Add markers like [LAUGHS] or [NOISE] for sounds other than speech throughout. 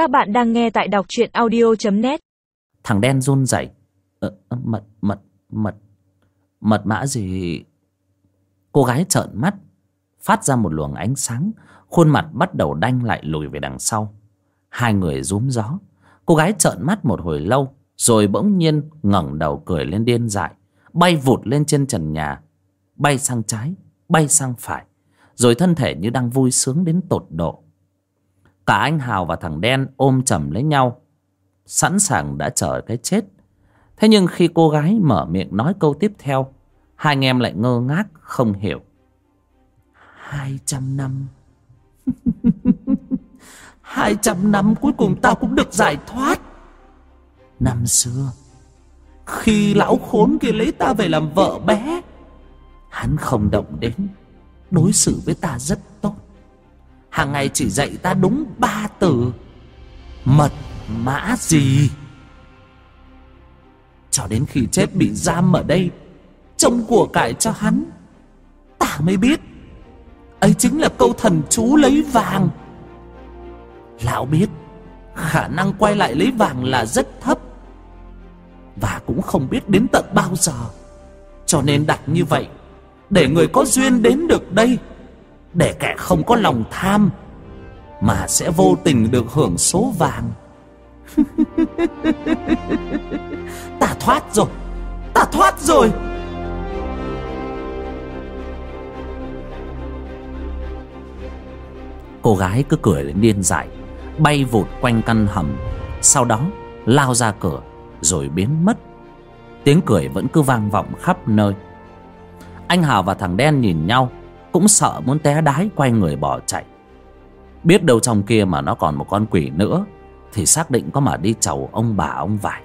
Các bạn đang nghe tại đọc truyện audio.net Thằng đen run rẩy. Ờ, ờ, Mật, mật, mật Mật mã gì? Cô gái trợn mắt Phát ra một luồng ánh sáng. Khuôn mặt bắt đầu đanh lại lùi về đằng sau. Hai người rúm gió. Cô gái trợn mắt một hồi lâu Rồi bỗng nhiên ngẩng đầu cười lên điên dại Bay vụt lên trên trần nhà. Bay sang trái Bay sang phải Rồi thân thể như đang vui sướng đến tột độ. Cả anh Hào và thằng đen ôm chầm lấy nhau. Sẵn sàng đã chờ cái chết. Thế nhưng khi cô gái mở miệng nói câu tiếp theo, Hai anh em lại ngơ ngác, không hiểu. Hai trăm năm. [LAUGHS] Hai trăm năm cuối cùng tao cũng được giải thoát. Năm xưa, Khi lão khốn kia lấy ta về làm vợ bé, Hắn không động đến. Đối xử với ta rất tốt hàng ngày chỉ dạy ta đúng ba từ. Mật, mã, gì? Cho đến khi chết bị giam ở đây trông của cải cho hắn. Ta mới biết, ấy chính là câu thần chú lấy vàng. Lão biết, khả năng quay lại lấy vàng là rất thấp, và cũng không biết đến tận bao giờ. Cho nên đặt như vậy, để người có duyên đến được đây để kẻ không có lòng tham mà sẽ vô tình được hưởng số vàng. [LAUGHS] Ta thoát rồi. Ta thoát rồi. Cô gái cứ cười lên điên dại, bay vụt quanh căn hầm. Sau đó, lao ra cửa, rồi biến mất. Tiếng cười vẫn cứ vang vọng khắp nơi. Anh hào và thằng đen nhìn nhau cũng sợ muốn té đái quay người bỏ chạy. Biết đâu trong kia mà nó còn một con quỷ nữa, thì xác định có mà đi chầu ông bà ông vải.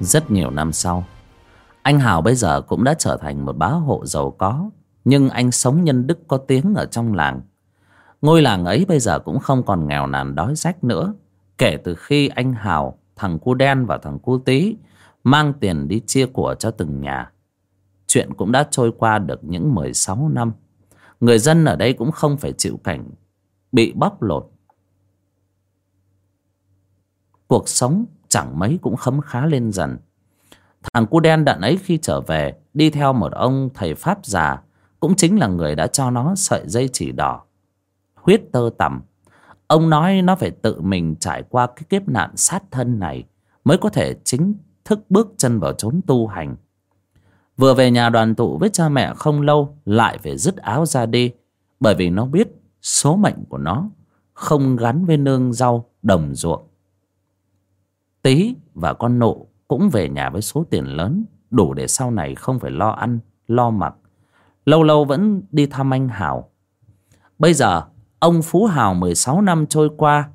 Rất nhiều năm sau anh Hào bây giờ cũng đã trở thành một bá hộ giàu có Nhưng anh sống nhân đức có tiếng ở trong làng. Ngôi làng ấy bây giờ cũng không còn nghèo nàn đói rách nữa. Kể từ khi anh Hào, thằng cu đen và thằng cu tí Mang tiền đi chia của cho từng nhà Chuyện cũng đã trôi qua được những 16 năm. Người dân ở đây cũng không phải chịu cảnh Bị bóc lột. Cuộc sống chẳng mấy cũng khấm khá lên dần. Thằng cu đen đận ấy khi trở về, Đi theo một ông thầy Pháp già, Cũng chính là người đã cho nó sợi dây chỉ đỏ, Huyết tơ tằm. Ông nói nó phải tự mình trải qua cái kiếp nạn sát thân này Mới có thể chính thức bước chân vào chốn tu hành. Vừa về nhà đoàn tụ với cha mẹ không lâu, Lại phải dứt áo ra đi, Bởi vì nó biết số mệnh của nó Không gắn với nương rau đồng ruộng. Tí và con nộ cũng về nhà với số tiền lớn, đủ để sau này không phải lo ăn, lo mặc. Lâu lâu vẫn đi thăm anh hào bây giờ, ông phú hào mười sáu năm trôi qua,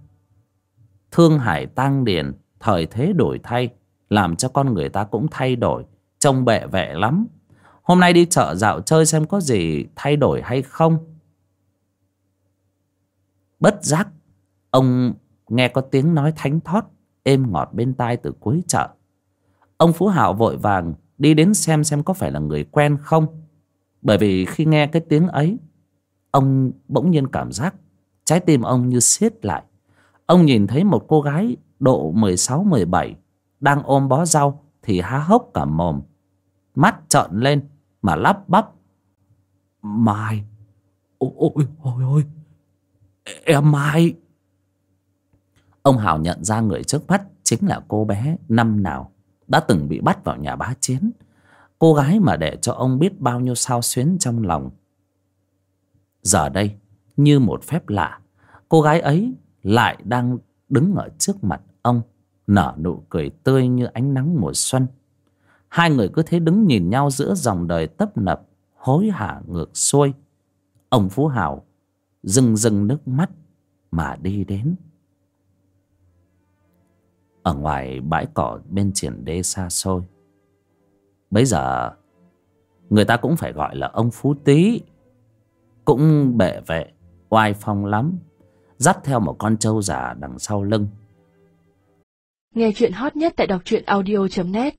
thương hải tang điền, thời thế đổi thay, làm cho con người ta cũng thay đổi, trông bệ vệ lắm. Hôm nay đi chợ dạo chơi xem có gì thay đổi hay không. Bất giác, ông nghe có tiếng nói thánh thót, êm ngọt bên tai từ cuối chợ. Ông Phú Hạo vội vàng đi đến xem xem có phải là người quen không. Bởi vì khi nghe cái tiếng ấy, ông bỗng nhiên cảm giác trái tim ông như siết lại. Ông nhìn thấy một cô gái độ 16-17 đang ôm bó rau thì há hốc cả mồm. Mắt trợn lên mà lắp bắp. Mai, ôi ôi ôi ôi, em Mai. Ông Hào nhận ra người trước mắt chính là cô bé năm nào đã từng bị bắt vào nhà bá chiến. Cô gái mà để cho ông biết bao nhiêu sao xuyến trong lòng. Giờ đây, như một phép lạ, cô gái ấy lại đang đứng ở trước mặt ông, nở nụ cười tươi như ánh nắng mùa xuân. Hai người cứ thế đứng nhìn nhau giữa dòng đời tấp nập, hối hả ngược xuôi. Ông phú hào rưng rưng nước mắt mà đi đến ở ngoài bãi cỏ bên triển đê xa xôi. Bấy giờ, người ta cũng phải gọi là ông phú tý. Cũng bệ vệ, oai phong lắm, dắt theo một con trâu già đằng sau lưng. Nghe chuyện hot nhất tại đọc truyện audio.net